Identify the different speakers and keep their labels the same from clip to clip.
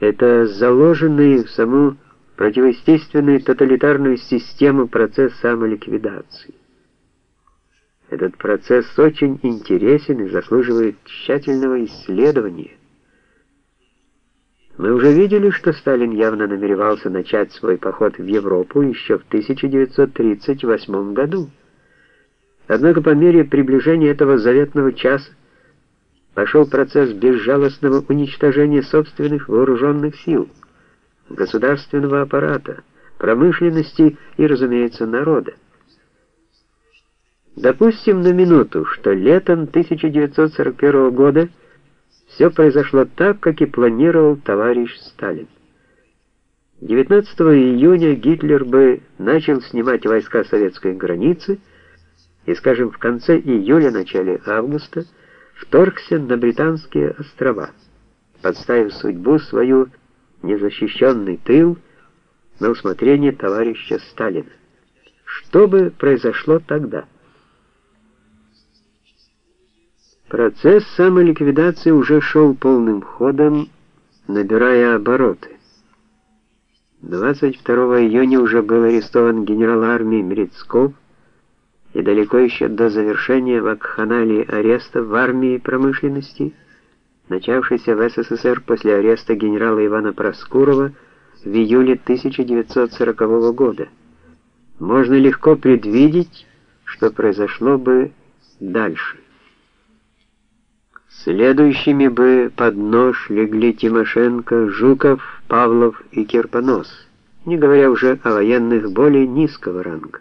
Speaker 1: Это заложенный в саму противоестественную тоталитарную систему процесс самоликвидации. Этот процесс очень интересен и заслуживает тщательного исследования. Мы уже видели, что Сталин явно намеревался начать свой поход в Европу еще в 1938 году. Однако по мере приближения этого заветного часа пошел процесс безжалостного уничтожения собственных вооруженных сил, государственного аппарата, промышленности и, разумеется, народа. Допустим на минуту, что летом 1941 года все произошло так, как и планировал товарищ Сталин. 19 июня Гитлер бы начал снимать войска советской границы и, скажем, в конце июля-начале августа вторгся на британские острова, подставив судьбу свою незащищенный тыл на усмотрение товарища Сталина. Что бы произошло тогда? Процесс самоликвидации уже шел полным ходом, набирая обороты. 22 июня уже был арестован генерал армии Мрицков, и далеко еще до завершения вакханалии ареста в армии промышленности, начавшейся в СССР после ареста генерала Ивана Проскурова в июле 1940 года. Можно легко предвидеть, что произошло бы дальше. Следующими бы под нож легли Тимошенко, Жуков, Павлов и Кирпонос, не говоря уже о военных более низкого ранга.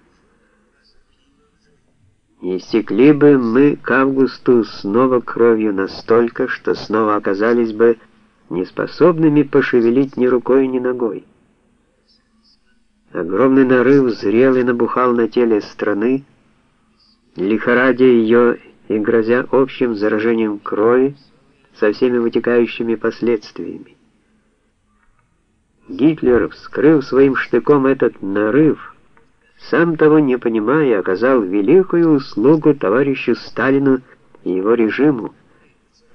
Speaker 1: Не стекли бы мы к августу снова кровью настолько, что снова оказались бы неспособными пошевелить ни рукой, ни ногой. Огромный нарыв зрел и набухал на теле страны, лихорадя ее и грозя общим заражением крови со всеми вытекающими последствиями. Гитлер, вскрыв своим штыком этот нарыв, сам того не понимая, оказал великую услугу товарищу Сталину и его режиму,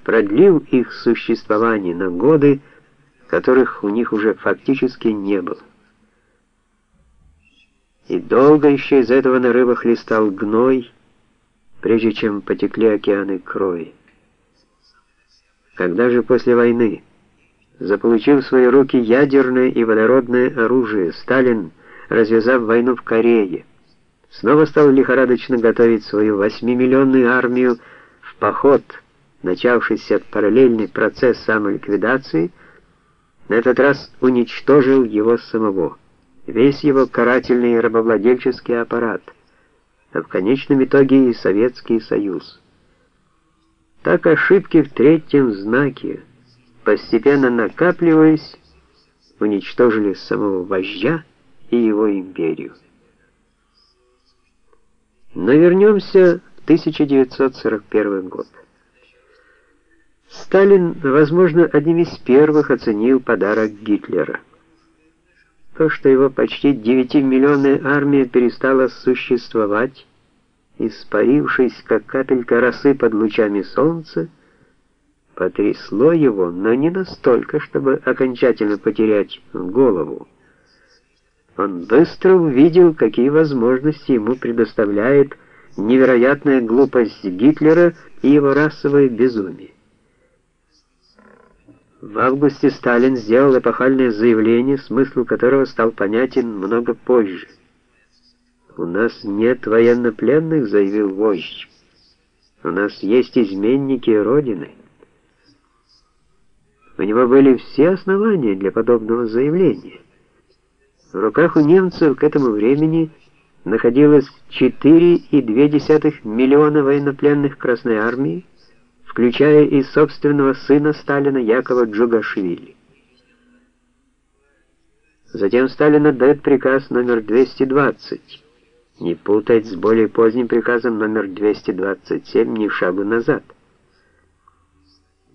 Speaker 1: продлил их существование на годы, которых у них уже фактически не было. И долго еще из этого нарыва хлестал гной, прежде чем потекли океаны крови. Когда же после войны, заполучив в свои руки ядерное и водородное оружие, Сталин, развязав войну в Корее, снова стал лихорадочно готовить свою восьмимиллионную армию в поход, начавшийся параллельный процесс самоликвидации, на этот раз уничтожил его самого, весь его карательный и рабовладельческий аппарат — а в конечном итоге и Советский Союз. Так ошибки в третьем знаке, постепенно накапливаясь, уничтожили самого вождя и его империю. Но вернемся в 1941 год. Сталин, возможно, одним из первых оценил подарок Гитлера. То, что его почти 9-миллионная армия перестала существовать, испарившись, как капелька росы под лучами солнца, потрясло его, но не настолько, чтобы окончательно потерять голову. Он быстро увидел, какие возможности ему предоставляет невероятная глупость Гитлера и его расовое безумие. В августе Сталин сделал эпохальное заявление, смысл которого стал понятен много позже. «У нас нет военнопленных», — заявил вождь. «У нас есть изменники Родины». У него были все основания для подобного заявления. В руках у немцев к этому времени находилось 4,2 миллиона военнопленных Красной Армии, включая и собственного сына Сталина Якова Джугашвили. Затем Сталин отдает приказ номер 220, не путать с более поздним приказом номер 227 ни шагу назад,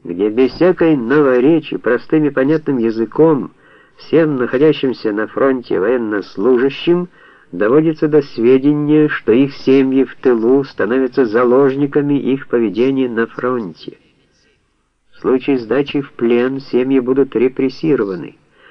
Speaker 1: где без всякой новоречи, простым и понятным языком, всем находящимся на фронте военнослужащим, доводится до сведения, что их семьи в тылу становятся заложниками их поведения на фронте. случае сдачи в плен семьи будут репрессированы.